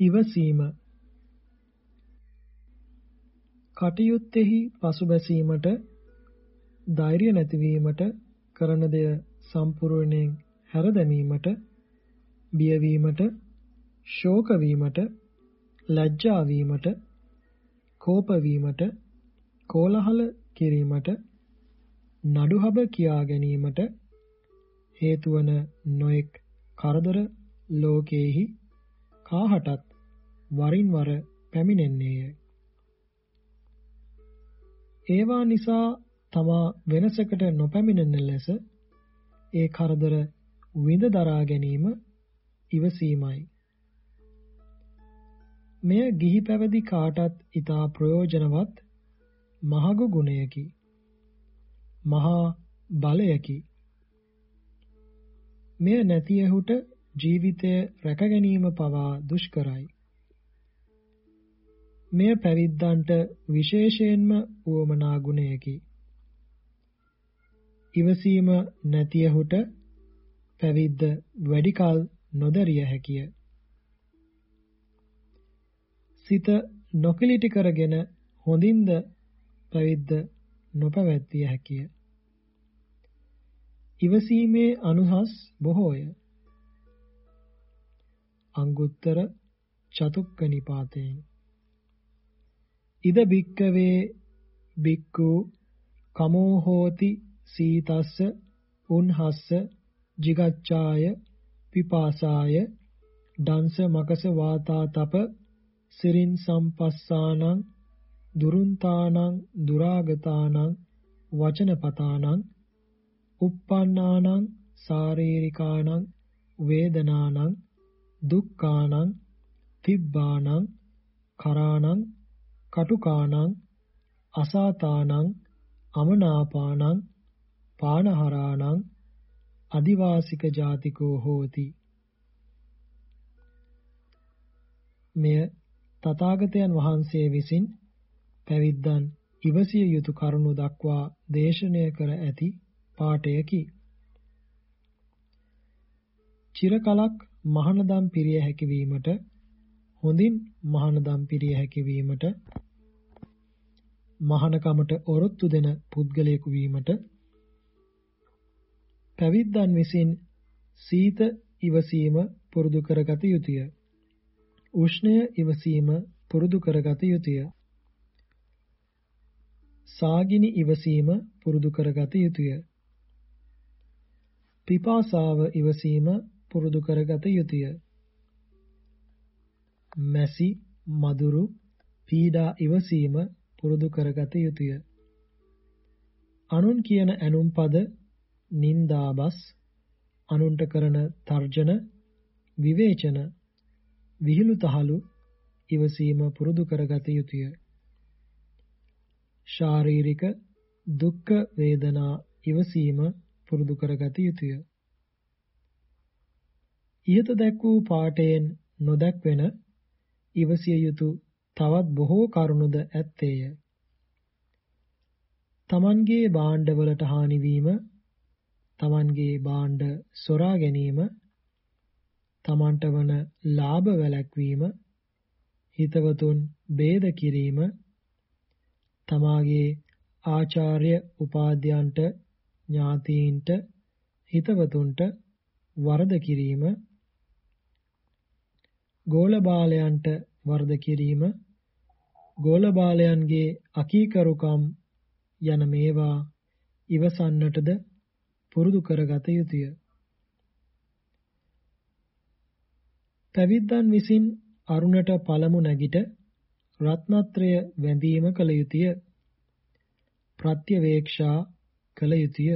ඉවසීම. කටයුත්තේහි පසුබැසීමට ධෛර්ය නැතිවීමට කරන දෙය සම්පූර්ණයෙන් හැර දැමීමට බියවීමට ශෝක වීමට ලැජ්ජා වීමට කෝප වීමට කෝලහල කිරීමට නඩුහබ කියා ගැනීමට හේතු වන නොඑක් කරදර ලෝකේහි කාහටත් වරින් වර පැමිණෙන්නේය. ඒවා නිසා තමා වෙනසකට නොපැමිණෙන ලෙස ඒ කරදර විඳ දරා ගැනීම ඉවසීමයි. මෙය ගිහි පැවදි කාටත් ඊතා ප්‍රයෝජනවත් මහඟු ගුණයකි. මහා බලයකි. මෙය නැතියහුට ජීවිතය රැක ගැනීම පවා දුෂ්කරයි. මෙය පැවිද්දන්ට විශේෂයෙන්ම උවමනා ගුණයකි. ඉවසීම නැතියහුට පැවිද්ද වැඩි කල නොදරිය හැකිය. සිත නොකිලිටි කරගෙන හොඳින්ද පැවිද්ද නොපැවැත්විය හැකිය. ඉවසීමේ අනුහස් බොහෝය. අංගුත්තර චතුක්ක නිපාතයෙන් ඉද බික්කවේ බික්කු කමෝ හෝති සීතස්ස උන්හස්ස jigacchāය පිපාසාය දංශ මකස වාතා තප සිරින් සම්පස්සානං දුරුන්තානං දුරාගතානං වචනපතානං uppannānaං සාරීරිකානං වේදනානං දුක්ඛානං තිබ්බානං කරානං කටුකානං අසාතානං අමනාපානං පානහරාණං අදිවාසික ජාතිකෝ හෝති මෙය තථාගතයන් වහන්සේ විසින් පැවිද්දන් ඉවසිය යුතු කරුණු දක්වා දේශනය කර ඇති පාඨයකි. චිරකලක් මහානදම් පිරිය හැකි වීමට හොඳින් මහානදම් පිරිය හැකි වීමට මහානකමට ඔරොත්තු දෙන පුද්ගලයෙකු වීමට පැවිද්දන් විසින් සීත ඉවසීම පුරුදු කරගත යුතුය. උෂ්ණය ඉවසීම පුරුදු කරගත යුතුය. සාගිනි ඉවසීම පුරුදු කරගත යුතුය. පිපාසාව ඉවසීම පුරුදු කරගත යුතුය. මැසි මදුරු පීඩා ඉවසීම පුරුදු කරගත යුතුය. අනුන් කියන ඇනුම් පද නින්දාබස් අනුන්ට කරන තර්ජන විවේචන විහිළු තහළු ඉවසීම පුරුදු කරගත යුතුය. ශාරීරික දුක්ඛ වේදනා ඉවසීම පුරුදු කරගත යුතුය. ඊට දැක් වූ පාඨයෙන් නොදැක්වෙන ඉවසිය යුතු තවත් බොහෝ කරුණුද ඇත්තේය. තමන්ගේ භාණ්ඩවලට හානි වීම තමන්ගේ භාණ්ඩ සොරා ගැනීම තමන්ට වන ලාභ වැළැක්වීම හිතවතුන් ભેද කිරීම තමාගේ ආචාර්ය උපාධ්‍යයන්ට ඥාතීන්ට හිතවතුන්ට වරද කිරීම ගෝලබාලයන්ට වරද කිරීම ගෝලබාලයන්ගේ අකීකරුකම් යන මේවා ඉවසන්නටද පුරුදු කරගත යුතුය. පැවිද්දන් විසින් අරුණට පළමු නැගිට රත්නත්‍රය වැඳීම කළ යුතුය. ප්‍රත්‍යවේක්ෂා කළ යුතුය.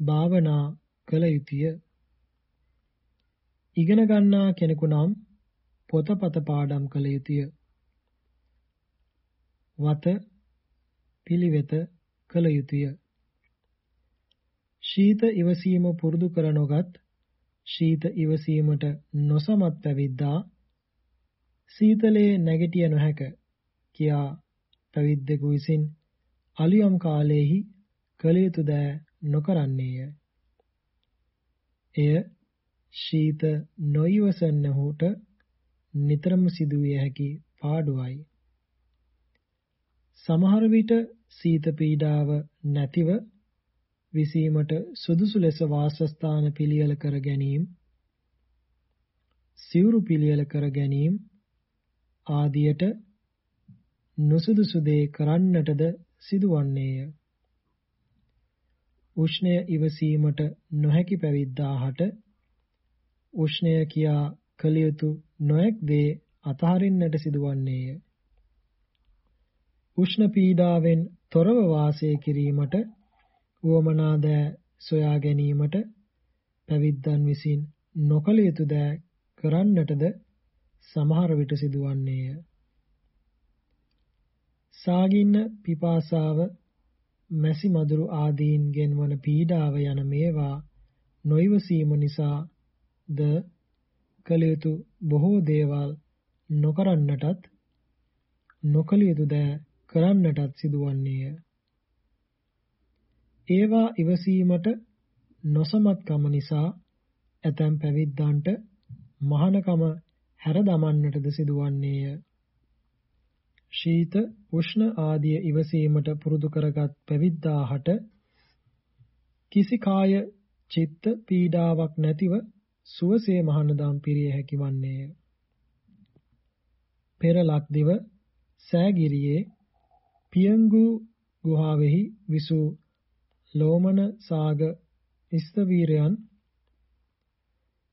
භාවනා කළ යුතුය. ඉගෙන ගන්නා කෙනෙකු නම් පොතපත පාඩම් කළ යුතුය. වත පිළිවෙත කළ යුතුය. ශීත ඉවසීම පුරුදු කර නොගත් ශීත ඉවසීමට නොසමත් පැවිද්දා සීතලේ නැගිටිය නොහැක කියා පැවිද්දෙකු විසින් අලියම් කාලයේහි කළ යුතු දෑ නොකරන්නේය. එය ශීත නොයිවසන්නහුට නිතරම සිදුවිය හැකි පාඩුවයි. සමහර විට සීත පීඩාව නැතිව විසීමට සුදුසු ලෙස වාසස්ථාන පිළියෙල කර ගැනීම සිවුරු පිළියෙල කර ගැනීම ආදියට නුසුදුසු දේ කරන්නටද සිදුවන්නේය. උෂ්ණය ඉවසීමට නොහැකි පැවිද්දාහට උෂ්ණය කියා කළ යුතු නොයෙක් දේ අතහරින්නට සිදුවන්නේය. උෂ්ණ පීඩාවෙන් තොරව වාසය කිරීමට උවමනා දෑ සොයා ගැනීමට පැවිද්දන් විසින් නොකළ යුතු දෑ කරන්නටද සමහර විට සිදුවන්නේය. සාගින්න පිපාසාව මැසි මදුරු ආදීන්ගෙන් වන පීඩාව යන මේවා නොයිවසීම නිසා ද කළ යුතු බොහෝ දේවල් නොකරන්නටත් නොකළ යුතු දෑ කරන්නටත් සිදුවන්නේය. ඒවා ඉවසීමට නොසමත්කම නිසා ඇතැම් පැවිද්දන්ට මහානකම හැර දමන්නටද සිදුවන්නේය. ශීත උෂ්ණ ආදිය ඉවසීමට පුරුදු කරගත් පැවිද්දාහට කිසි කාය චිත්ත පීඩාවක් නැතිව සුවසේ මහානදම් පිරිය හැකි වන්නේය. පෙර ලක්දිව සෑගිරියේ පියංගු ගුහාවෙහි විසූ ලෝමන සාග ස්තවීරයන්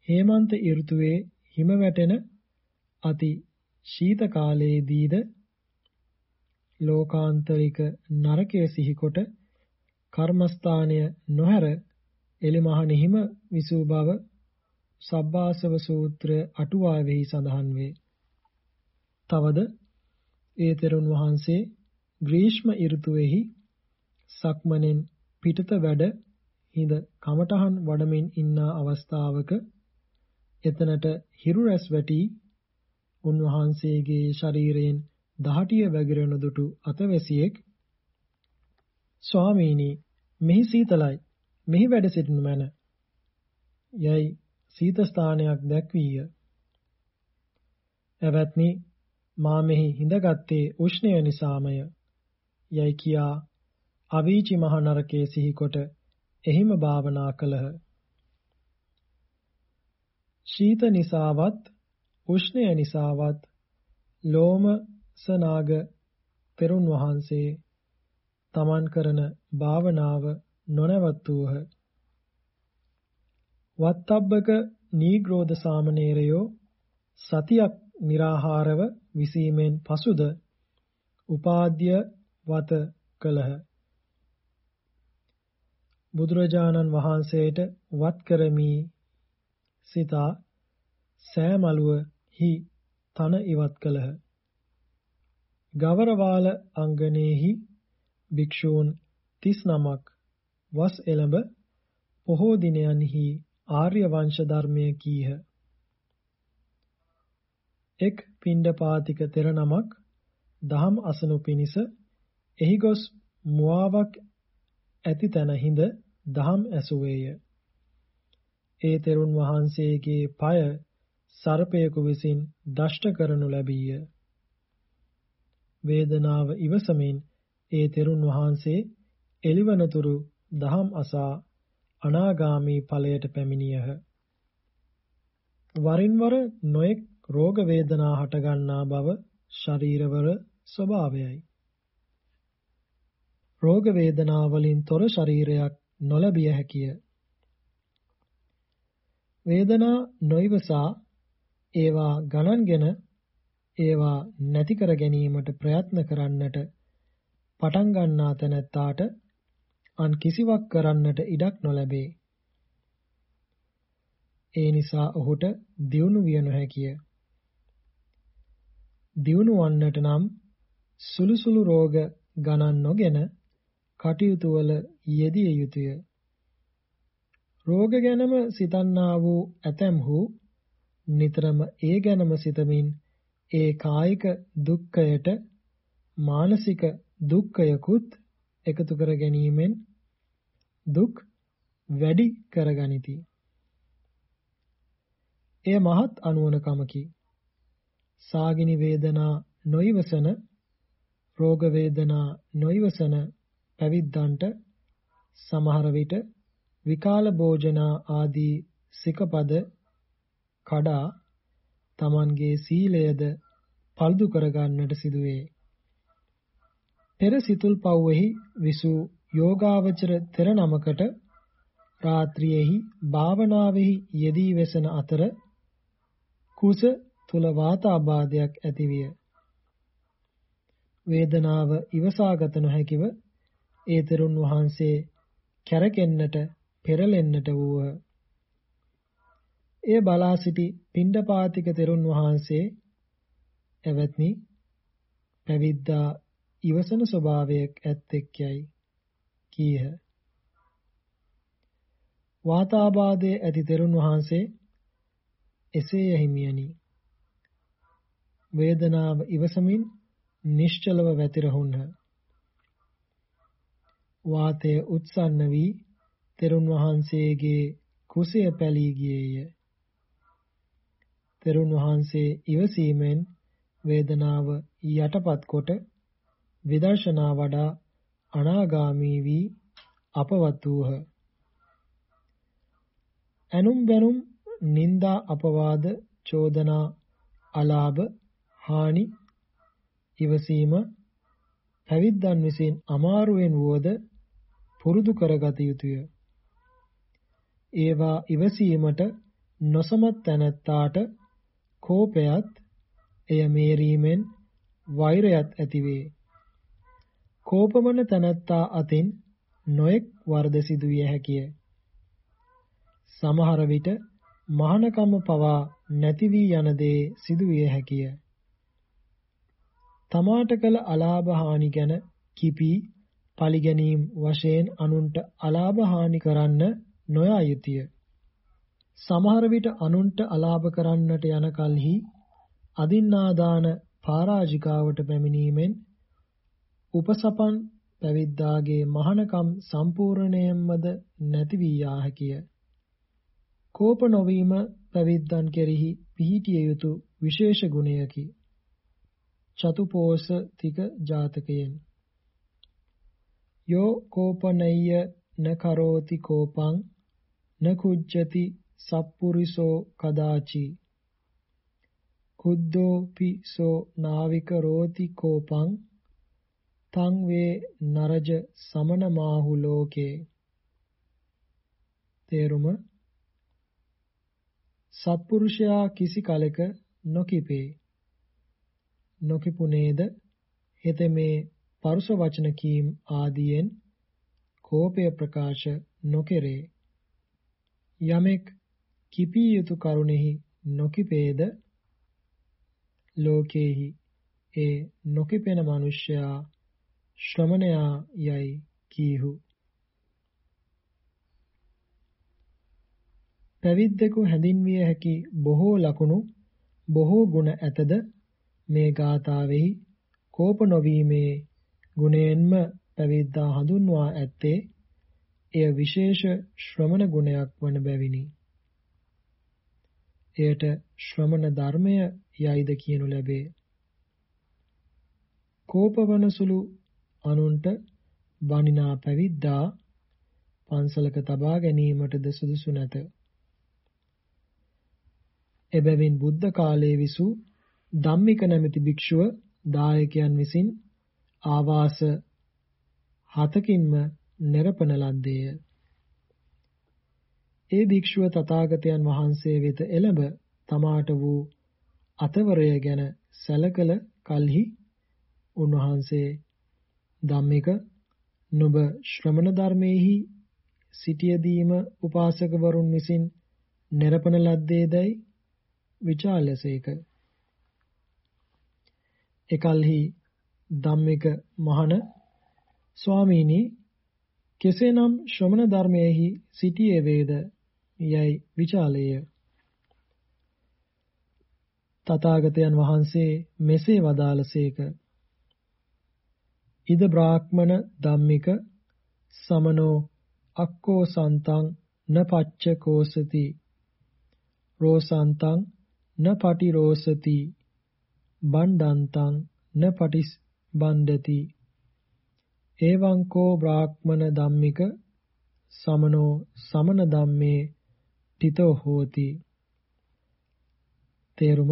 හේමන්ත ඍතුවේ හිම වැටෙන අති ශීත කාලයේදීද ලෝකාන්තරික නරකය සිහිකොට කර්මස්ථානය නොහැර එලිමහන හිම විසූ බව සබ්බාසව සූත්‍ර අටුවාවෙහි සඳහන් වේ. තවද ඒ තෙරුන් වහන්සේ ග්‍රීෂ්ම ඍතුවේහි සක්මණෙන් පිටත වැඩ හිඳ කමඨහන් වඩමින් ඉන්නා අවස්ථාවක එතනට හිරු රැස් වැටි උන්වහන්සේගේ ශරීරයෙන් දහටිය වැగిරෙන දුටු අතවැසියෙක් ස්වාමීනි මෙහි සීතලයි මෙහි වැඩ සිටිනු මැන යයි සීත ස්ථානයක් දැක්වීය. එවත්නි මා මෙහි හිඳගත්තේ උෂ්ණය නිසාමය. යයි කියා අවීචි මහ නරකයේ සිහිකොට එහිම භාවනා කළහ. ශීත නිසාවත් උෂ්ණය නිසාවත් ලෝම සනාග තෙරුන් වහන්සේ තමන් කරන භාවනාව නොනවත්වූහ. වත්තබ්බක නීග්‍රෝධ සාමණේරයෝ සතියක් निराහාරව විසීමෙන් පසුද උපාද්‍ය වත කළහ. බුදුරජාණන් වහන්සේට වත් කරමි සිතා සෑමලුව හි තන ඉවත් කළහ. ගවරවාල අංගනේහි භික්ෂූන් 39ක් වස් එළඹ පොහෝ දිනයන්හි ආර්ය වංශ ධර්මය කීහ. එක් පිණ්ඩපාතික තෙර නමක් දහම් අසනු පිණිස එහි ගොස් මුවාවක් ඇති තැන හිඳ දහම් ඇසුවේය. ඒ තෙරුන් වහන්සේගේ পায় සර්පයෙකු විසින් දෂ්ට කරනු ලැබීය. වේදනාව ඉවසමින් ඒ තෙරුන් වහන්සේ එළිවනතුරු දහම් අසා අනාගාමී ඵලයට පැමිණියහ. වරින් වර නොඑක් රෝග වේදනා හටගන්නා බව ශරීරවල ස්වභාවයයි. රෝග වේදනා වලින් තොර ශරීරයක් නොලැබිය හැකිය. වේදනා නොයිවසා ඒවා ගණන්ගෙන ඒවා නැති කර ගැනීමට ප්‍රයත්න කරන්නට පටන් ගන්නා තැනැත්තාට අන් කිසිවක් කරන්නට ඉඩක් නොලැබේ. ඒ නිසා ඔහුට දියුණු විය නොහැකිය. දියුණු වන්නට නම් සුළු සුළු රෝග ගණන් නොගෙන කටයුතු වල යෙදිය යුතුය. රෝග ගැනම සිතන්නා වූ ඇතැම්හු නිතරම ඒ ගැනම සිතමින් ඒ කායික දුක්ඛයට මානසික දුක්ඛයකුත් එකතු කර ගැනීමෙන් දුක් වැඩි කරගනිති. එය මහත් අනුවණකමකි. සාගිනි වේදනා නොයිවසන රෝග වේදනා නොයිවසන පැවිද්දන්ට සමහර විට විකාල භෝජනා ආදී සිකපද කඩා Tamanගේ සීලයද පල්දු කරගන්නට සිදුවේ. පෙර සිතුල් පව්වෙහි විසූ යෝගාවචර තෙර නමකට රාත්‍රියේහි භාවනාවෙහි යෙදී වෙසන අතර කුස තුල වාතාබාධයක් ඇතිවිය. වේදනාව ඉවසාගත නොහැකිව ඒ තෙරුන් වහන්සේ කැරකෙන්නට පෙරලෙන්නට වූහ. එය බලා සිටි පිණ්ඩපාතික තෙරුන් වහන්සේ එවත්නි පැවිද්දා ඉවසන ස්වභාවයක් ඇත්තෙක් යයි කීහ. වාතාබාධයේ ඇති තෙරුන් වහන්සේ එසේ යහිමියනි. වේදනාව ඉවසමින් නිශ්චලව වැතිරහුන්හ. වාතය උත්සන්න වී තෙරුන් වහන්සේගේ කුසය පැලී ගියේය. තෙරුන් වහන්සේ ඉවසීමෙන් වේදනාව යටපත් කොට විදර්ශනා වඩා අනාගාමී වී අපවත් වූහ. ඇනුම් බැනුම් නිന്ദා අපවාද චෝදනා අලාභ හානි ඉවසීම පැවිද්දන් විසින් අමාරුවෙන් වුවද පුරුදු කරගත යුතුය. ඒවා ඉවසීමට නොසමත් තැනැත්තාට කෝපයත් එය මේරීමෙන් වෛරයත් ඇතිවේ. කෝපමන තැනැත්තා අතින් නොඑක් වර්ධ සිදුවිය හැකිය. සමහර විට මහානකම පවා නැති වී යන දේ සිදුවිය හැකිය. තමාට කළ අලාභ හානි ගැන කිපී පරිගැනීම් වශයෙන් අනුන්ට අලාභ හානි කරන්න නොයා යුතුය. සමහර විට අනුන්ට අලාභ කරන්නට යන කලෙහි අදින්නාදාන පරාජිකාවට පැමිණීමෙන් උපසපන් පැවිද්දාගේ මහානකම් සම්පූර්ණයෙන්මද නැති වී යා හැකිය. කෝප නොවීම පැවිද්දන් කෙරෙහි පිහිටිය යුතු විශේෂ ගුණයකි. චතුපෝසතික ජාතකයෙන් යෝ කෝපනය්‍ය න කරෝති කෝපං න කුජ්ජති සප්පුරිසෝ කදාචි කුද්දෝපි සෝ නාවික රෝති කෝපං තං වේ නරජ සමන මාහු ලෝකේ. තේරුම? සත්පුරුෂයා කිසි කලෙක නොකිපේ. නොකිපුනේද? හෙතෙමේ පරුෂ වචන කීම් ආදියෙන් කෝපය ප්‍රකාශ නොකෙරේ. යමෙක් කිපී යුතු කරුණෙහි නොකිපේද? ලෝකේහි ඒ නොකිපෙන මිනිසයා ශ්‍රමණයා යයි කීහු පැවිද්දෙකු හැඳින්විය හැකි බොහෝ ලකුණු බොහෝ ගුණ ඇතද මේ ගාථාවෙහි කෝප නොවීමේ ගුණයෙන්ම පැවිද්දා හඳුන්වා ඇත්තේ එය විශේෂ ශ්‍රමණ ගුණයක් වන බැවිනි. එයට ශ්‍රමණ ධර්මය යයිද කියනු ලැබේ. කෝපවන සුළු අනුන්ට බනිනා පැවිද්දා පන්සලක තබා ගැනීමටද සුදුසු නැත. එබැවින් බුද්ධ කාලයේ විසූ ධම්මික නැමැති භික්ෂුව දායකයන් විසින් ආවාස හතකින්ම නිරපන ලද්දේය. ඒ භික්ෂුව තථාගතයන් වහන්සේ වෙත එළඹ තමාට වූ අතවරය ගැන සැලකල කලෙහි උන්වහන්සේ ධම්මික නුඹ ශ්‍රමණ ධර්මයේහි සිටියදීම උපාසකවරුන් විසින් නිරපන ලද්දේදයි විචාලසේක එකල්හි ධම්මික මහන ස්වාමීනි කෙසේනම් ශ්‍රමණ ධර්මයේහි සිටියේ වේද? යයි විචාලේය. තථාගතයන් වහන්සේ මෙසේ වදාළසේක. ඉද බ්‍රාහ්මණ ධම්මික සමනෝ අක්කෝ සන්තං න පච්ච කෝසති. රෝසන්තං න පටි රෝසති බණ්ඩන්තං න පටිස් බණ්ඩති එවං කෝ බ්‍රාහ්මන ධම්මික සමනෝ සමන ධම්මේ තිතෝ හෝති. තේරුම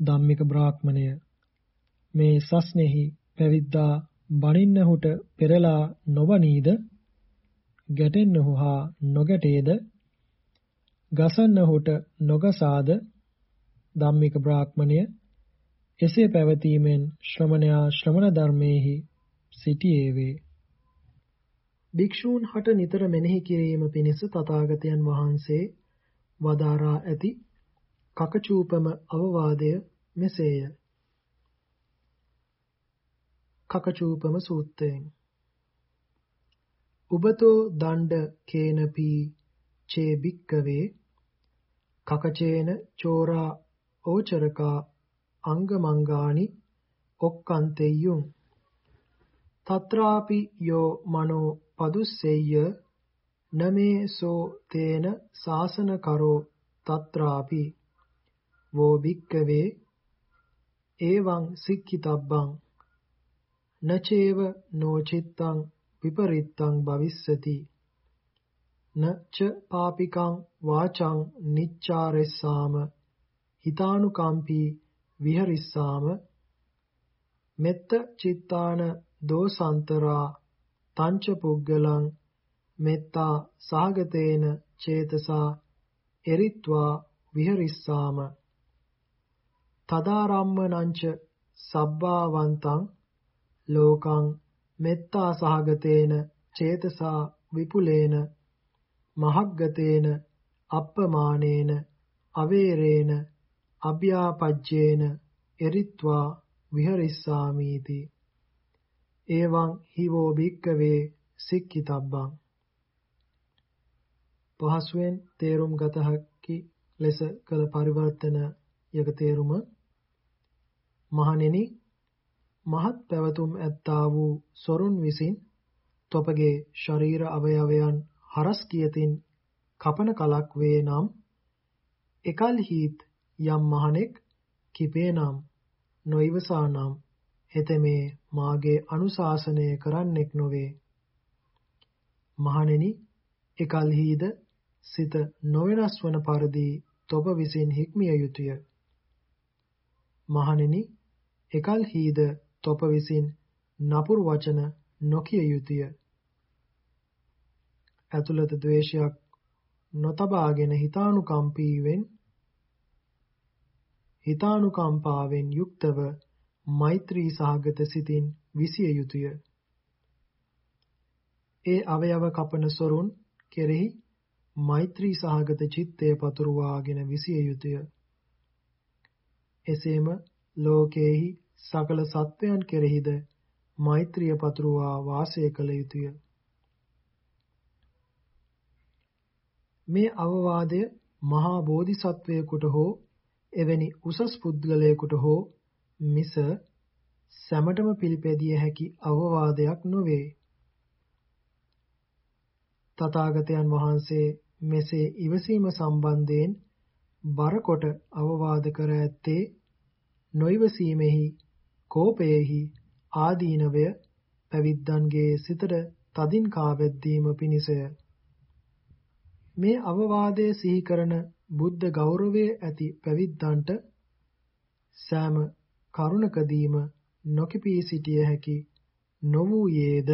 ධම්මික බ්‍රාහ්මණය. මේ සස්නෙහි පැවිද්දා බණින්නහුට පෙරලා නොවනීද? ගැටෙන්නහු හා නොගැටේද? ගසන්නහුට නොගසාද? ධම්මික බ්‍රාහ්මණය එසේ පැවතීමෙන් ශ්‍රමණයා ශ්‍රමණ ධර්මයේහි සිටියේවේ. භික්ෂූන් හට නිතර මෙනෙහි කිරීම පිණිස තථාගතයන් වහන්සේ වදාරා ඇති කකචූපම අවවාදය මෙසේය. කකචූපම සූත්‍රයෙන්. උබතෝ දණ්ඩ කේනපී චේ භික්කවේ කකචේන චෝරා ඕචරකා අංගමංගානි ඔක්කන්තෙය්‍යුම්. තත්‍රාපි යෝ මනෝ පදුස්සෙය්‍ය නමේ සෝ තේන සාසනකරෝ තත්‍රාපි. වෝ භික්කවේ එවං සික්ඛිතබ්බං නචේව නොචිත්තං විපරිත්තං භවිස්සති. නච පාපිකං වාචං නිච්චාරෙස්සාම. හිතානුකම්පී විහරිස්සාම. මෙත්ත චිත්තාන දෝසන්තරා තංච පුග්ගලං මෙත්තා සහගතේන චේතසා එරිත්වා විහරිස්සාම. තදාරම්මනංච සබ්බාවන්තං ලෝකං මෙත්තා සහගතේන චේතසා විපුලේන මහග්ගතේන අප්පමානේන අවේරේන අභ්‍යාපජ්ජේන එරිත්වා විහරිස්සාමීති. එවං හිවෝ භික්කවේ සික්ඛිතබ්බං. පහසුවෙන් තේරුම් ගත හැකි ලෙස කළ පරිවර්තන යක තේරුම මහණෙනි මහත් පැවතුම් ඇත්තා වූ සොරුන් විසින් තොපගේ ශරීර අවයවයන් හරස් කියතින් කපන කලක් වේ නම් එකල්හිත් යම් මහණෙක් කිපේ නම් නොයිවසා නම් හෙතෙමේ මාගේ අනුශාසනය කරන්නෙක් නොවේ. මහණෙනි එකල්හිද සිත නොවෙනස් වන පරිදි තොප විසින් හික්මිය යුතුය. මහණෙනි එකල්හිද තොප විසින් නපුරු වචන නොකිය යුතුය ඇතුළත ද්වේෂයක් නොතබාගෙන හිතානුකම්පීවෙන් හිතානුකම්පාවෙන් යුක්තව මෛත්‍රී සහගත සිතින් විසිය යුතුය. ඒ අවයව කපන සොරුන් කෙරෙහි මෛත්‍රී සහගත චිත්තය පතුරවාගෙන විසිය යුතුය. එසේම ලෝකේහි සකල සත්වයන් කෙරෙහිද මෛත්‍රිය පතුරවා වාසය කළ යුතුය. මේ අවවාදය මහා බෝධිසත්වයෙකුට හෝ එවැනි උසස් පුද්ගලයෙකුට හෝ මිස සැමටම පිළිපැදිය හැකි අවවාදයක් නොවේ. තථාගතයන් වහන්සේ මෙසේ ඉවසීම සම්බන්ධයෙන් බරකොට අවවාද කර ඇත්තේ නොයිවසීමෙහි කෝපයෙහි ආදීනවය පැවිද්දන්ගේ සිතට තදින් කාවැද්දීම පිණිසය. මේ අවවාදය සිහි කරන බුද්ධ ගෞරවයේ ඇති පැවිද්දන්ට සෑම කරුණකදීම නොකිපී සිටිය හැකි නොවූයේද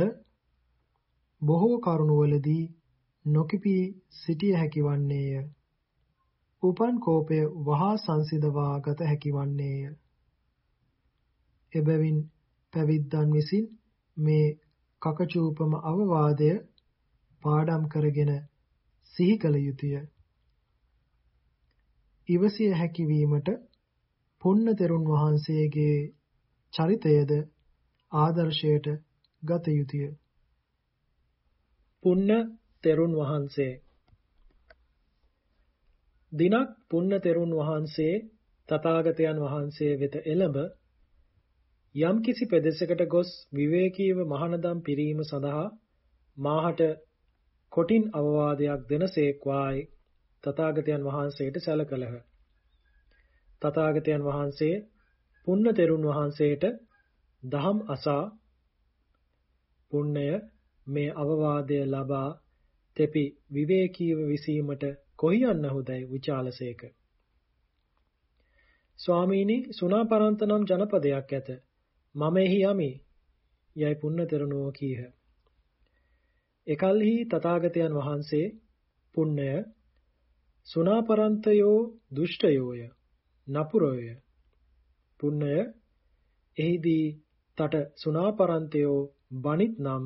බොහෝ කරුණවලදී නොකිපී සිටිය හැකි වන්නේය. උපන් කෝපය වහා සංසිඳවා ගත හැකි වන්නේය. එබැවින් පැවිද්දන් විසින් මේ කකචූපම අවවාදය පාඩම් කරගෙන සිහි කළ යුතුය. ඉවසිය හැකි වීමට පුන්න තෙරුන් වහන්සේගේ චරිතයද ආදර්ශයට ගත යුතුය. පුන්න තෙරුන් වහන්සේ දිනක් පුන්න තෙරුන් වහන්සේ තථාගතයන් වහන්සේ වෙත එළඹ යම්කිසි ප්‍රදේශයකට ගොස් විවේකීව මහානදම් පිරීම සඳහා මාහට කොටින් අවවාදයක් දෙනසේක්වායි තථාගතයන් වහන්සේට සැලකලහ. තථාගතයන් වහන්සේ පුන්න තෙරුන් වහන්සේට දහම් අසා පුන්නය මේ අවවාදය ලබා තෙපි විවේකීව විසීමට කොහි යන්නහුදැයි විචාලසේක. ස්වාමීනි සුනාපරන්ත නම් ජනපදයක් ඇත. මම එහි යමි. යයි පුන්න තෙරණුව කීහ. එකල්හි තථාගතයන් වහන්සේ පුන්නය සුනාපරන්තයෝ දුෂ්ටයෝය නපුරෝය පුන්නය එහිදී තට සුනාපරන්තයෝ බණිත් නම්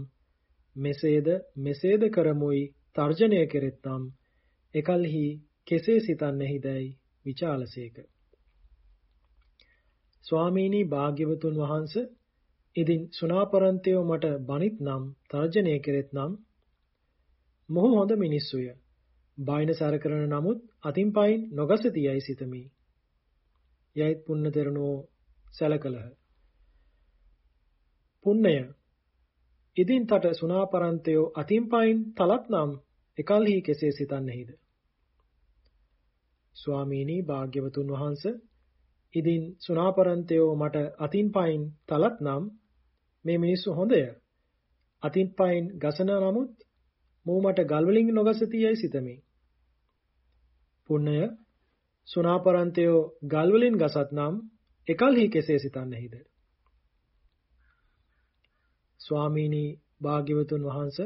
මෙසේද මෙසේද කරමුයි තර්ජනය කෙරෙත් නම් එකල්හි කෙසේ සිතන්නෙහිදැයි විචාලසේක ස්වාමීනි භාග්‍යවතුන් වහන්ස ඉදින් සුනාපරන්තයෝ මට බණිත් නම් තර්ජනය කෙරෙත් නම් මොහු හොඳ මිනිස්සුය. බයින සැර කරන නමුත් අතින් පයින් නොගසතියයි සිතමි. යයිත් පුන්න තෙරණෝ සැලකලහ. පුන්නය ඉදින් තට සුනාපරන්තයෝ අතින් පයින් තලත් නම් එකල්හි කෙසේ සිතන්නෙහිද ස්වාමීනි භාග්‍යවතුන් වහන්ස ඉදින් සුනාපරන්තයෝ මට අතින් පයින් තලත් නම් මේ මිනිස්සු හොඳය. අතින් පයින් ගසන නමුත් මෝ මට ගල්වලින් නොගසතියයි සිතමි. පුන්නය සුනාපරන්තයෝ ගල්වලින් ගසත් නම් එකල්හි කෙසේ සිතන්නෙහිද ස්වාමීනි භාග්‍යවතුන් වහන්ස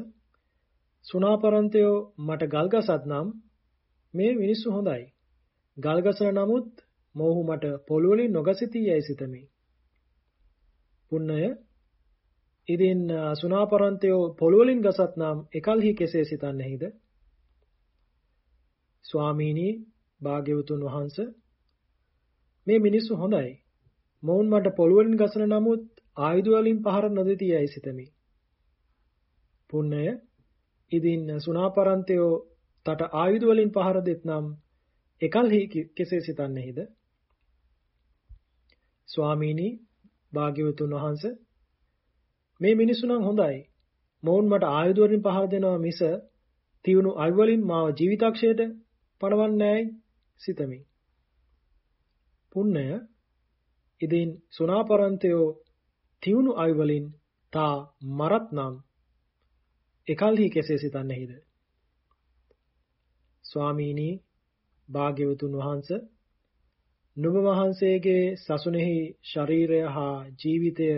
සුනාපරන්තයෝ මට ගල්ගසත් නම් මේ මිනිස්සු හොඳයි. ගල්ගසන නමුත් මොහු මට පොළොවලින් නොගසිතී යයි සිතමි පුන්නය ඉදින් සුනාපරන්තයෝ පොළොවලින් ගසත් නම් එකල්හි කෙසේ සිතන්නෙහිද ස්වාමීනි භාග්‍යවතුන් වහන්ස මේ මිනිස්සු හොඳයි මොවුන් මට පොළොවලින් ගසන නමුත් ආයුධ වලින් පහර නොදෙති යයි සිතමි. පුන්නය ඉදින් සුනාපරන්තයෝ තට ආයුධ වලින් පහර දෙත්නම් එකල්හි කෙසේ සිතන්නේහිද? ස්වාමීනි භාග්‍යවතුන් වහන්ස මේ මිනිස්සු නම් හොඳයි. මොවුන් මට ආයුධ වලින් පහර දෙනවා මිස තියුණු ආයුධ වලින් මාව ජීවිතක්ෂයට පණවන්නේ නැයි සිතමි. පුන්නය ඉදින් සුනාපරන්තයෝ තියුණු අය වලින් තා මරත් නම් එකල්හි කෙසේ සිතන්නේහිද ස්වාමීනි භාග්‍යවතුන් වහන්ස නුඹ වහන්සේගේ සසුනේහි ශරීරය හා ජීවිතය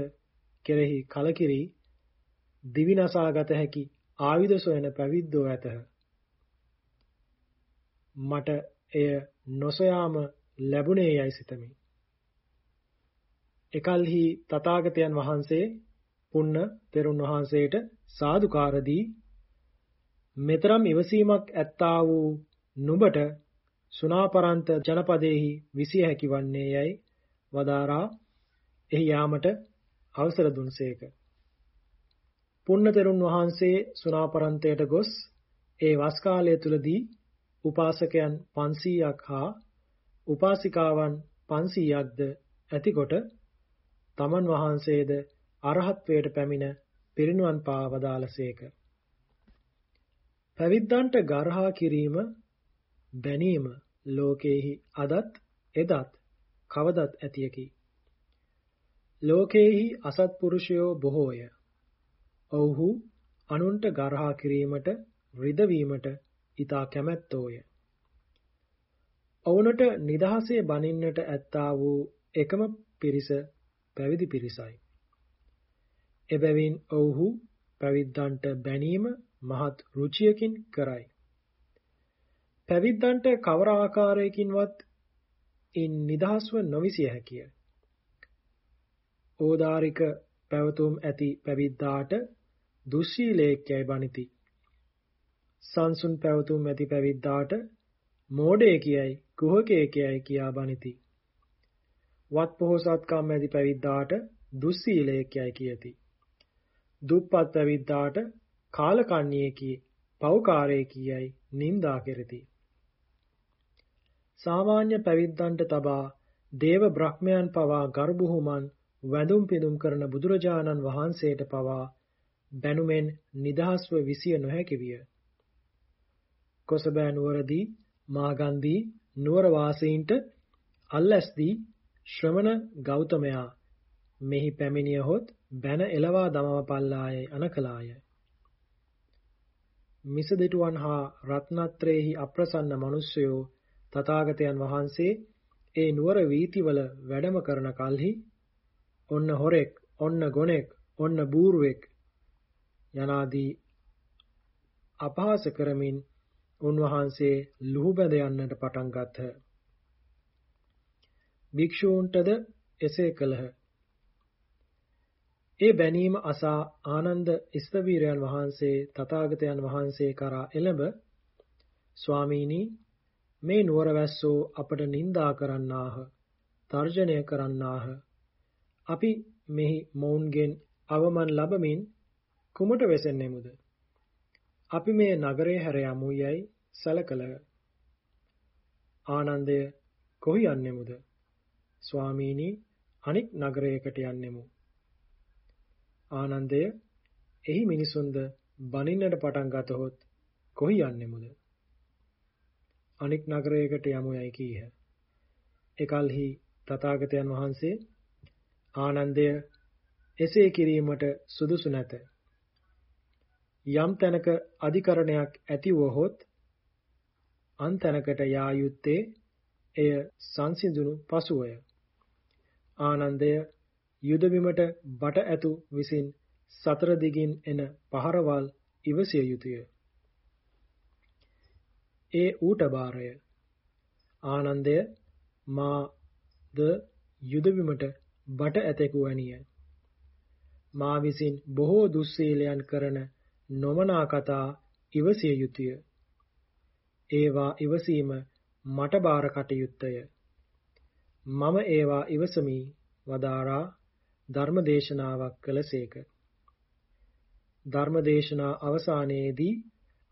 කෙරෙහි කලකිරි දිවිනසාගත හැකි ආයුධ සොයන පැවිද්දෝ ඇතහ. මට එය නොසොයාම ලැබුණේ යයි සිතමි. එකල්හි තථාගතයන් වහන්සේ පුන්න තෙරුන් වහන්සේට සාදුකාර දී මෙතරම් ඉවසීමක් ඇත්තා වූ නුඹට සුනාපරන්ත ජනපදයේහි විසිය හැකි වන්නේ යයි වදාරා එහි යාමට අවසර දුන්සේක. පුන්න තෙරුන් වහන්සේ සුනාපරන්තයට ගොස් ඒ වස් කාලය තුලදී උපාසකයන් 500ක් හා උපාසිකාවන් 500ක්ද ඇතිකොට තමන් වහන්සේද අරහත්වයට පැමිණ පිරිනුවන් පා වදාළසේක. පැවිද්දන්ට ගර්හා කිරීම බැනීම ලෝකේහි අදත් එදත් කවදත් ඇතියකි. ලෝකේහි අසත්පුරුෂයෝ බොහෝය. ඔව්හු අනුන්ට ගර්හා කිරීමට රිදවීමට ඊතා කැමැත්තෝය. ඔවුනට නිදහසේ බනින්නට ඇත්තා වූ එකම පිරිස පැවිදි පිරිසයි. එබැවින් ඔවුහු පැවිද්දන්ට බැනීම මහත් රුචියකින් කරයි. පැවිද්දන්ට කවර ආකාරයකින්වත් ඉන් නිදහස්ව නොවිසිය හැකිය. ඕදාරික පැවතුම් ඇති පැවිද්දාට දුස්සීලේක්යයි බනිති. සංසුන් පැවතුම් ඇති පැවිද්දාට මෝඩය කියයි කුහකය කියයි කියා බනිති. වත් පොහොසත්කම් ඇති පැවිද්දාට දුස්සීලයකයයි කියති. දුප්පත් පැවිද්දාට කාලකන්ණියකි පෞකාරයකiyයි නින්දා කෙරෙති. සාමාන්‍ය පැවිද්දන්ට තබා දේව බ්‍රහ්මයන් පවා ගර්භුහුමන් වැඳුම් පිදුම් කරන බුදුරජාණන් වහන්සේට පවා බැනුමෙන් නිදහස්ව විසිය නොහැකි විය. කොසබෑ නුවරදී මාගන්දී නුවර වාසීන්ට අල්ලැස්දී ශ්‍රමණ ගෞතමයා මෙහි පැමිණියහොත් බැන එලවා දමවපල්ලායයි අනකලාය. මිසදිටුවන් හා රත්නත්‍රයේහි අප්‍රසන්න මිනිසයෝ තථාගතයන් වහන්සේ ඒ නුවර වීතිවල වැඩම කරන කල්හි ඔන්න හොරෙක් ඔන්න ගොනෙක් ඔන්න බූරුවෙක් යනාදී අපහාස කරමින් උන්වහන්සේ ලුහු බැඳ යන්නට පටන් ගත්හ. භික්ෂූන්ටද එසේ කළහ. ඒ බැනීම අසා ආනන්ද ස්තවීරයන් වහන්සේ තථාගතයන් වහන්සේ කරා එළඹ ස්වාමීනි මේ නුවරවැස්සෝ අපට නිඳා කරන්නාහ තර්ජනය කරන්නාහ. අපි මෙහි මොවුන්ගෙන් අවමන් ලබමින් කුමට වෙසෙන්නෙමුද? අපි මේ නගරය හැර යමු යයි සැලකලහ. ආනන්දය කොහි යන්නෙමුද? ස්වාමීනි අනික් නගරයකට යන්නෙමු. ආනන්දය එහි මිනිසුන්ද බනින්නට පටන් ගතහොත් කොහි යන්නෙමුද? අනික් නගරයකට යමු යයි කීහ. එකල්හි තථාගතයන් වහන්සේ ආනන්දය එසේ කිරීමට සුදුසු නැත. යම් තැනක අධිකරණයක් ඇති වුවහොත් අන් තැනකට යා යුත්තේ එය සංසිඳුණු පසුවය. ආනන්දය යුද බිමට බට ඇතු විසින් සතර දිගින් එන පහරවල් ඉවසිය යුතුය. ඒ ඌට බාරය. ආනන්දය මා ද යුද බිමට බට ඇතෙකු වැනිය. මා විසින් බොහෝ දුස්සීලයන් කරන නොමනා කතා ඉවසිය යුතුය. ඒවා ඉවසීම මට බාර කටයුත්තය. මම ඒවා ඉවසමි වදාරා ධර්මදේශනාවක් කළසේක. ධර්මදේශනා අවසානයේදී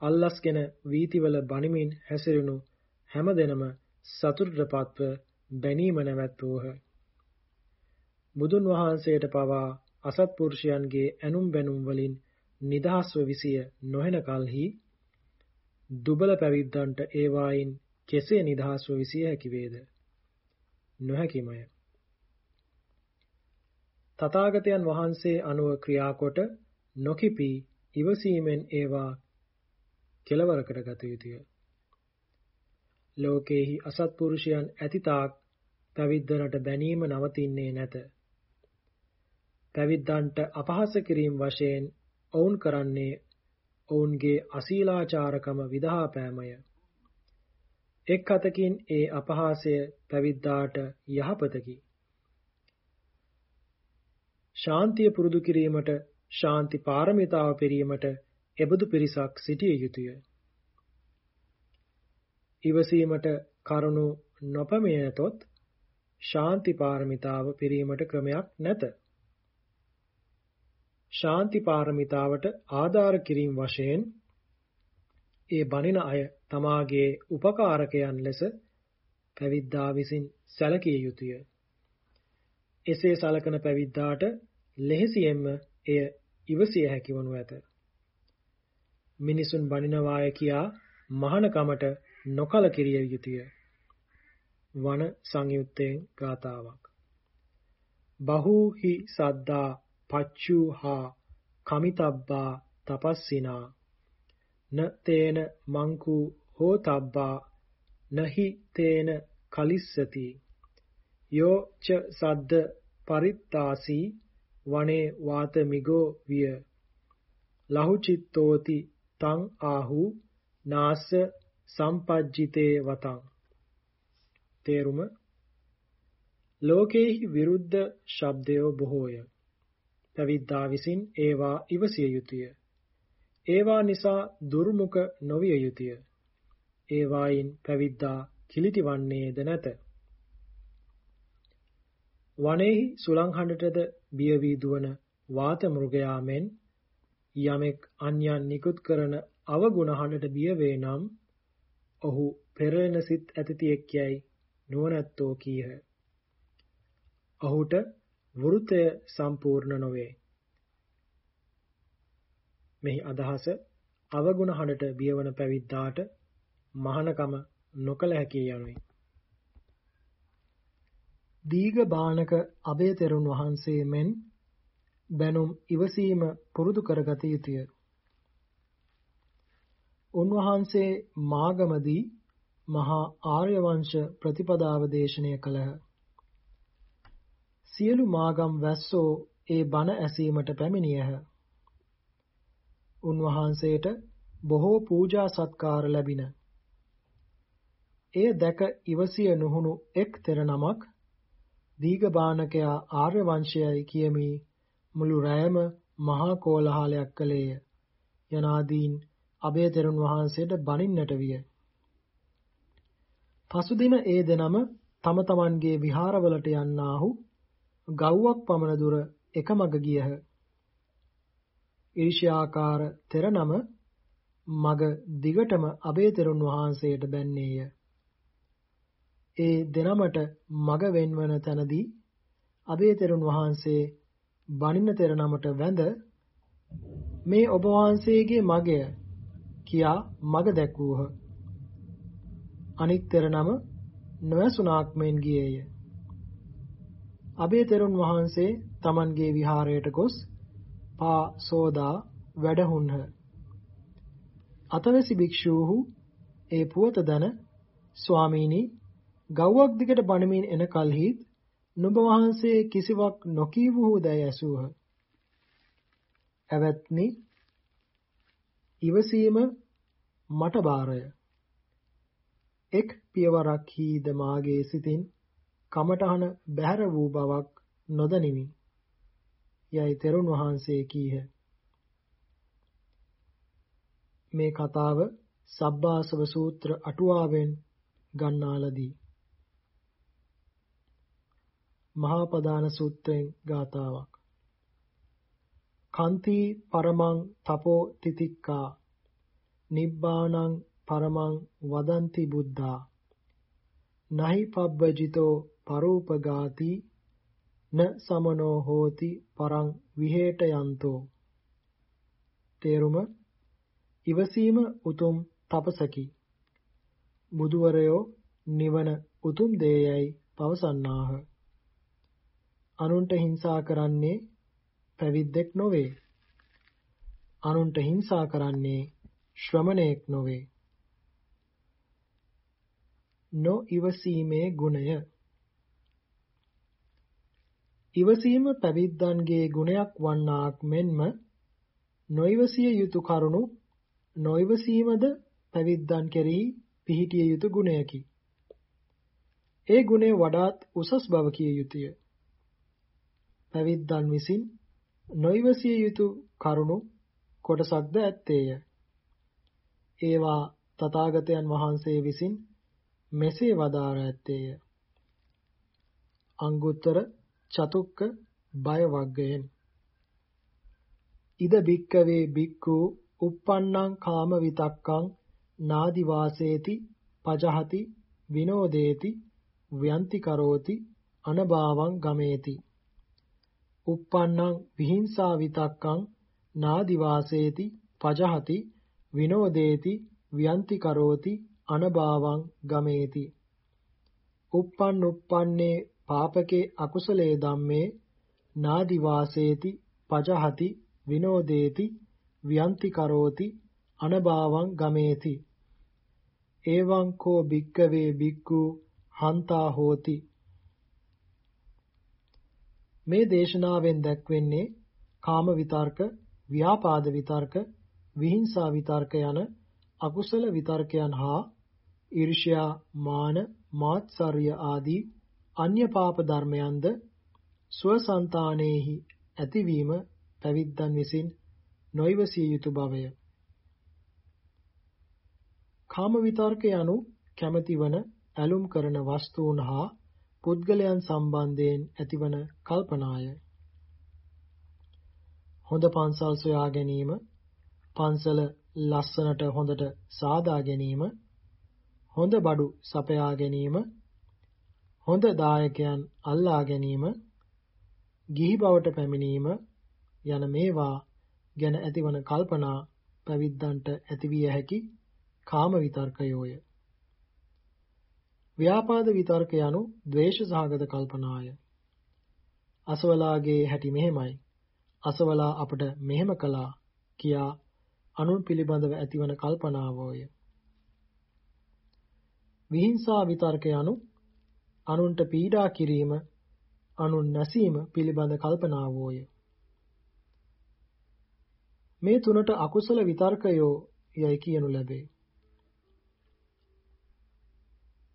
අල්ලස්ගෙන වීතිවල බණිමින් හැසිරුණු හැමදෙනම සතුටටපත්ව බැනීම නැවැත්වූහ. බුදුන් වහන්සේට පවා අසත්පුරුෂයන්ගේ ඇනුම් බැනුම් වලින් නිදහස්ව විසිය නොහෙන කලෙහි දුබල පැවිද්දන්ට ඒවායින් කෙසේ නිදහස්ව විසිය හැකි වේද? නොහැකිමය. තථාගතයන් වහන්සේ අනුව ක්‍රියාකොට නොකිපී ඉවසීමෙන් ඒවා කෙලවරකට ගත යුතුය. ලෝකේහි අසත්පුරුෂයන් ඇතිතාක් පැවිද්දනට බැනීම නවතින්නේ නැත. පැවිද්දන්ට අපහාස කිරීම වශයෙන් ඔවුන් කරන්නේ ඔවුන්ගේ අශීලාචාරකම විදහා පෑමය. එක් අතකින් ඒ අපහාසය පැවිද්දාට යහපතකි. ශාන්තිය පුරුදු කිරීමට ශාන්ති පාරමිතාව පිරීමට එබඳු පිරිසක් සිටිය යුතුය. ඉවසීමට කරුණු නොපැමිණෙතොත් ශාන්ති පාරමිතාව පිරීමට ක්‍රමයක් නැත. ශාන්ති පාරමිතාවට ආධාර කිරීම වශයෙන් ඒ බණින අය තමාගේ උපකාරකයන් ලෙස පැවිද්දා විසින් සැලකිය යුතුය. එසේ සලකන පැවිද්දාට ලෙහෙසියෙන්ම එය ඉවසිය හැකි වනු ඇත. මිනිසුන් බනිනවාය කියා මහානකමට නොකලකිරිය යුතුය. වන සංයුත්තෙන් ගාතාවක්. බහූහි සද්දා පච්චුහා කමිතබ්බා තපස්සිනා න තේන මංකු හෝතබ්බා නහි තේන කලිස්සති යෝ ච සද්ද පරිත්තාසී වනේ වාතමිගෝ විය ලහුචිත්තෝති තං ආහු නාස සම්පජ්ජිතේ වතං. තේරුම? ලෝකේහි විරුද්ධ ශබ්දයෝ බොහෝය. පැවිද්දා විසින් ඒවා ඉවසිය යුතුය. ඒවා නිසා දුර්මුඛ නොවිය යුතුය. ඒවායින් පැවිද්දා කිලිටි වන්නේද නැත. වනේහි සුලං හඬටද බිය වී දුවන වාත මෘගයා මෙන් යමෙක් අන්‍යයන් නිකුත් කරන අවගුණ හඬට බිය වේ නම් ඔහු පෙරළෙන සිත් ඇතිතියෙක් යයි නුවණැත්තෝ කීහ. ඔහුට වෘතය සම්පූර්ණ නොවේ. මෙහි අදහස අවගුණ හඬට බියවන පැවිද්දාට මහානකම නොකල හැකි යනුයි. දීඝ බාණක අබේ තෙරුන් වහන්සේ මෙන් බැනුම් ඉවසීම පුරුදු කරගත යුතුය. උන්වහන්සේ මාගමදී මහා ආර්යවංශ ප්‍රතිපදාව දේශනය කළහ. සියලු මාගම් වැස්සෝ ඒ බණ ඇසීමට පැමිණියහ. උන්වහන්සේට බොහෝ පූජා සත්කාර ලැබින. එය දැක ඉවසිය නුහුණු එක් තෙර නමක් දීඝබාණකයා ආර්ය වංශයයි කියමි මුළු රැයම මහා කෝලහලයක් කළේය. යනාදීන් අබේ තෙරුන් වහන්සේට බනින්නට විය. පසුදින ඒ දෙනම තම තමන්ගේ විහාරවලට යන්නාහු ගව්වක් පමණ දුර එකමග ගියහ. ඊර්ෂ්‍යාකාර තෙර නම මග දිගටම අබේ තෙරුන් වහන්සේට බැන්නේය. ඒ දෙනමට මග වෙන්වන තැනදී අබේ තෙරුන් වහන්සේ බණින තෙර නමට වැඳ මේ ඔබ වහන්සේගේ මගය කියා මග දැක්වූහ. අනික් තෙර නම නොඇසුනාක් මෙන් ගියේය. අබේ තෙරුන් වහන්සේ තමන්ගේ විහාරයට ගොස් පා සෝදා වැඩහුන්හ. අතවැසි භික්ෂූහු ඒ පුවත දන ස්වාමීනි ගව්වක් දිගට බණමින් එන කල්හි නුඹ වහන්සේ කිසිවක් නොකීවූදැයි ඇසූහ. ඇවැත්නි ඉවසීම මට බාරය. එක් පියවරක් හීද මාගේ සිතින් කමටහන බැහැර වූ බවක් නොදනිමි. යයි තෙරුන් වහන්සේ කීහ. මේ කතාව සබ්බාසව සූත්‍ර අටුවාවෙන් ගන්නාලදී මහා පදාන සූත්‍රයෙන් ගාතාවක් කන්ති පරමං තපෝ තිතික්කා. නිබ්බානං පරමං වදන්ති බුද්ධා. නහි පබ්බජිතෝ පරූපගාති. න සමනෝ හෝති පරං විහෙට යන්තෝ. තේරුම? ඉවසීම උතුම් තපසකි. බුදුවරයෝ නිවන උතුම් දේයයි පවසන්නාහ. අනුන්ට හිංසා කරන්නේ පැවිද්දෙක් නොවේ. අනුන්ට හිංසා කරන්නේ ශ්‍රමණයෙක් නොවේ. නොඉවසීමේ ගුණය ඉවසීම පැවිද්දන්ගේ ගුණයක් වන්නාක් මෙන්ම නොයිවසිය යුතු කරුණු නොයිවසීමද පැවිද්දන් කෙරෙහි පිහිටිය යුතු ගුණයකි. ඒ ගුණය වඩාත් උසස් බව කිය යුතුය. පැවිද්දන් විසින් නොයිවසිය යුතු කරුණු කොටසක්ද ඇත්තේය. ඒවා තථාගතයන් වහන්සේ විසින් මෙසේ වදාර ඇත්තේය. අංගුත්තර චතුක්ක බය වග්ගයෙන් ඉද බික්කවේ බික්කු uppannං කාම විතක්කං නාදි වාසේති පජහති විනෝදේති ව්‍යන්ති කරෝති අනභාවං ගමේති uppannං විහිංසා විතක්කං නාදි වාසේති පජහති විනෝදේති ව්‍යන්ති කරෝති අනභාවං ගමේති uppන් uppන්නේ පාපකේ අකුසලේ ධම්මේ නාදි වාසේති පජහති විනෝදේති ව්‍යන්ති කරෝති අනභාවං ගමේති එවං කෝ භික්කවේ භික්ඛු හන්තා හෝති මේ දේශනාවෙන් දැක්වෙන්නේ කාම විතර්ක, ව්‍යාපාද විතර්ක, විහිංසා විතර්ක යන අකුසල විතර්කයන් හා ඊර්ෂ්‍යා, මාන, මාත්සර්ය ආදී අන්‍ය පාප ධර්මයන්ද ස්වසන්තානෙහි ඇතිවීම පැවිද්දන් විසින් නොයිවසිය යුතු බවය. කාම විතර්ක යනු කැමැතිවන ඇලුම් කරන වස්තුන් හා පුද්ගලයන් සම්බන්ධයෙන් ඇතිවන කල්පනාය. හොඳ පන්සල් සොයා ගැනීම, පන්සල ලස්සනට හොඳට සාදා ගැනීම, හොඳ බඩු සපයා ගැනීම, හොඳ දායකයන් අල්ලා ගැනීම, ගිහි බවට පැමිණීම යන මේවා ගැන ඇතිවන කල්පනා පැවිද්දන්ට ඇතිවිය හැකි කාම විතර්කයෝය. ව්‍යාපාද විතර්ක යනු ද්වේෂ සහගත කල්පනාය. අසවලාගේ හැටි මෙහෙමයි. අසවලා අපට මෙහෙම කළා කියා අනුන් පිළිබඳව ඇතිවන කල්පනාවෝය. විහිංසා විතර්ක යනු අනුන්ට පීඩා කිරීම අනුන් නැසීම පිළිබඳ කල්පනාවෝය. මේ තුනට අකුසල විතර්කයෝ යයි කියනු ලැබේ.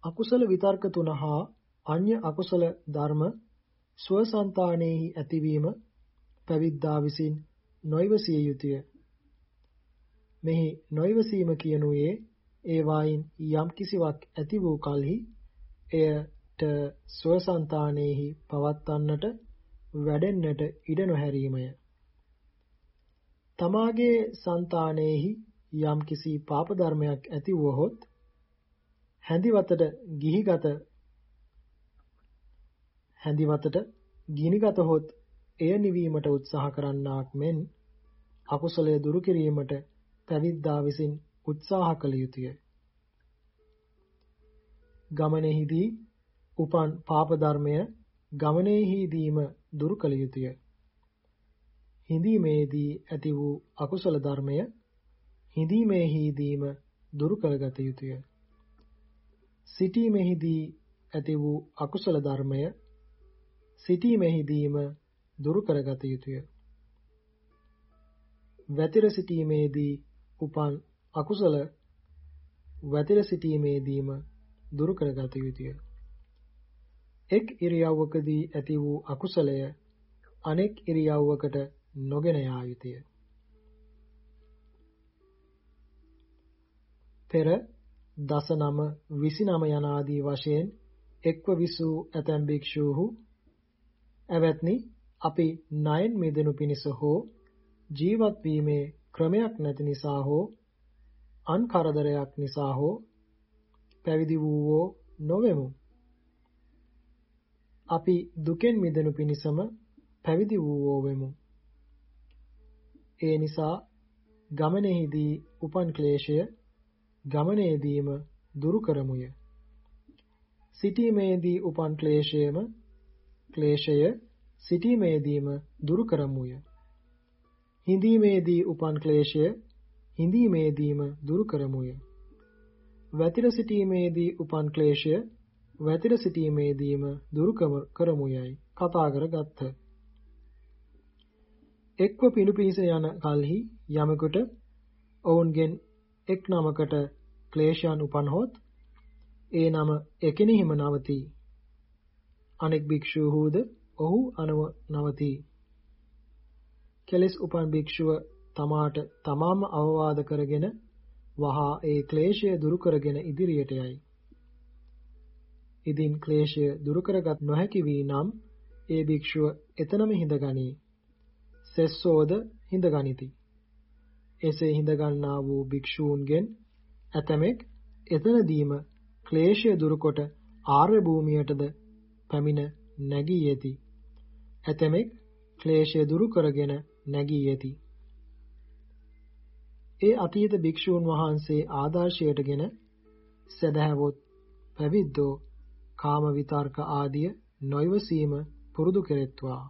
අකුසල විතර්ක තුන හා අන්‍ය අකුසල ධර්ම ස්වසන්තානෙහි ඇතිවීම පැවිද්දා විසින් නොයවසිය යුතුය. මෙහි නොයවසීම කියනුයේ ඒවායින් යම් කිසිවක් ඇති වූ කලෙහි එයට ස්වසන්තානෙහි පවත්වන්නට වැඩෙන්නට ඉඩ නොහැරීමය. තමාගේ సంతානෙහි යම් කිසි පාප ධර්මයක් ඇති වුවහොත් හැඳිවතට ගිහිගත හැඳිවතට ගිනිගත හොත් එය නිවීමට උත්සාහ කරන්නාක් මෙන් අකුසලය දුරු කිරීමට පැවිද්දා විසින් උත්සාහ කළ යුතුය. ගමනේහිදී උපන් පාප ධර්මය ගමනේහිදීම දුරු කළ යුතුය. හිඳීමේදී ඇති වූ අකුසල ධර්මය හිඳීමේහිදීම දුරු කරගත යුතුය. සිටීමේහිදී ඇති වූ අකුසල ධර්මය සිටීමේහිදීම දුරු කරගත යුතුය. වැතිර සිටීමේදී උපන් අකුසල වැතිර සිටීමේදීම දුරු කරගත යුතුය. එක් ඉරියව්වකදී ඇති වූ අකුසලය අනෙක් ඉරියව්වකට නොගෙන යා යුතුය. පෙර දසනම 29 යන ආදී වශයෙන් එක්ව විසූ ඇතැම් භික්ෂූහු එවත්නි අපි ණයෙන් මිදෙනු පිණිස හෝ ජීවත් වීමේ ක්‍රමයක් නැති නිසා හෝ අන් කරදරයක් නිසා හෝ පැවිදි වූවෝ නොවෙමු. අපි දුකෙන් මිදෙනු පිණිසම පැවිදි වූවෝ වෙමු. ඒ නිසා ගමනේදී උපන් ක්ලේශය ගමනේදීම දුරු කරමුය. සිටීමේදී උපන් ක්ලේශයම ක්ලේශය සිටීමේදීම දුරු කරමුය. හිඳීමේදී උපන් ක්ලේශය හිඳීමේදීම දුරු කරමුය. වැතිර සිටීමේදී උපන් ක්ලේශය වැතිර සිටීමේදීම දුරු කරමුයයි කතා කරගත්හ. එක්ව පිණුපිස යන කල්හි යමෙකුට ඔවුන්ගෙන් එක් නමකට ක්ලේශයන් උපන්හොත් ඒ නම එකිනෙහිම නවතී. අනෙක් භික්ෂූහුද ඔහු අනව නවතී. කෙලෙස් උපන් භික්ෂුව තමාට තමාම අවවාද කරගෙන වහා ඒ ක්ලේශය දුරු කරගෙන ඉදිරියට යයි. ඉදින් ක්ලේශය දුරු කරගත් නොහැකි වී නම් ඒ භික්ෂුව එතනම හිඳගනී. සෙස්සෝද හිඳගනිති. එසේ හිඳගන්නා වූ භික්ෂූන්ගෙන් ඇතමෙක් එතනදීම ක්ලේශය දුරුකොට ආර්ය භූමියටද පැමිණ නැගී යති. ඇතමෙක් ක්ලේශය දුරු කරගෙන නැගී යති. ඒ අතීත භික්ෂූන් වහන්සේ ආදර්ශයටගෙන සදහවොත් පැවිද්දෝ කාම විතර්ක ආදිය නොයවසීම පුරුදු කෙරෙත්වා